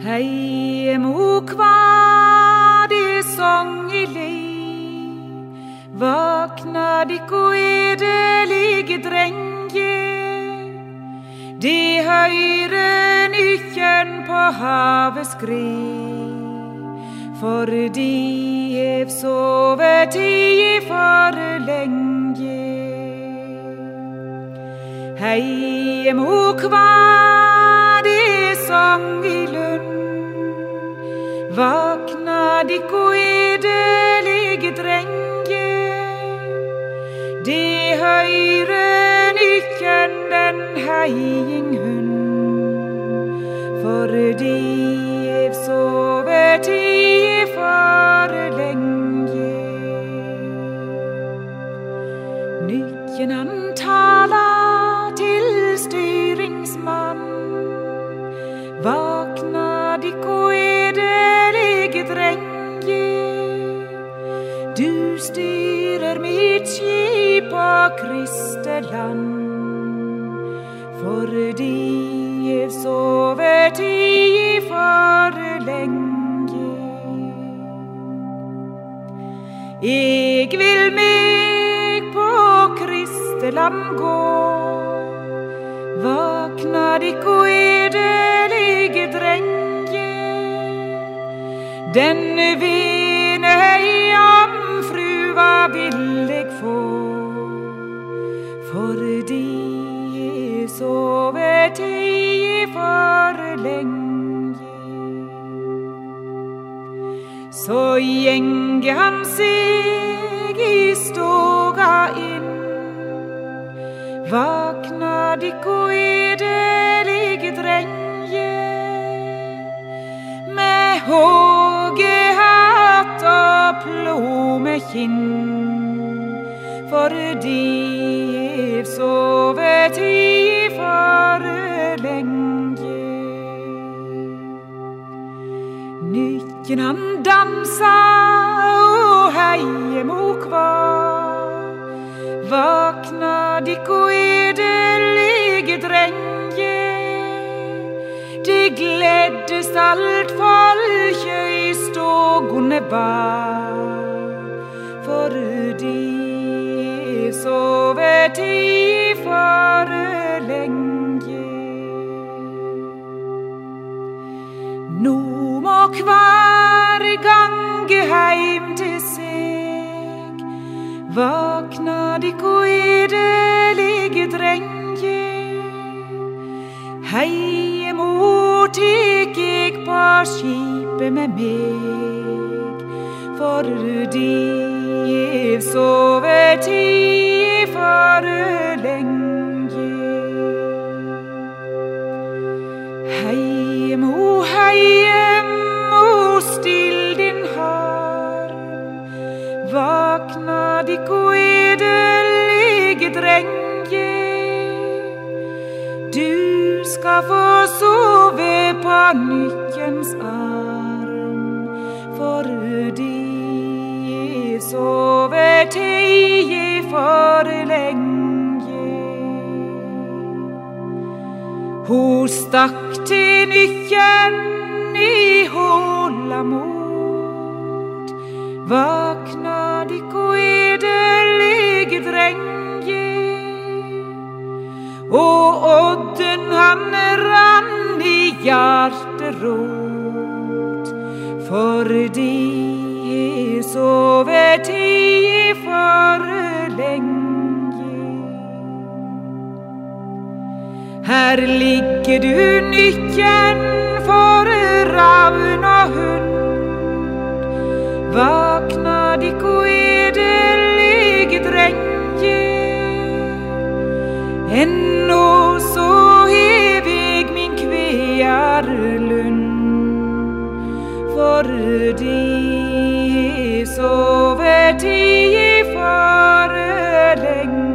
Hei kva de sång i lei Vakna dikko edelige drenge De høyre nykken på havet skri. For de hev sovetid for lenge. Hei mo kvar sång i lund Vakna dikko edelige drenge. De høyre nykken den heiing hund For de hev sovetid for lenge. Nykken han tala til styringsmann Vakna dikko edelige drenge. Du styrer mitt skip på Kristeland. Fordi jeg i for lenge. Jeg vil meg på Kristeland gå. Vakna dikko edelige drenge. Denne vene jomfrua vil eg få. Fordi sovet sovetid for lenge. Så gjenge han seg i stoga inn. Vakna dikko edelige drenge håge hatt og de har sovet i for lenge Nykken han dansa og heie mo kvar Vakna dikko edelige drenge Det gleddes alt folket i stågone var Fordi sovet sovetid for lenge. Nå må hver gange heim til seg Vakna de edelige drenge Hei eg skipet med meg. Fordi jeg i for lenge. Heim, o heim, o still din harm. Vakna dikko edelige drenge. Du skal få sove på nykkens arm Fordi sovet sovetid for lenge. Hun stakk til nykken i håla mot. Vakna dikko edelige drenge Og odden han i hjerterot Fordi jeg sovetid for lenge Her ligger du nykken for ravn og hund. Vakna For de sovet i fare lenge.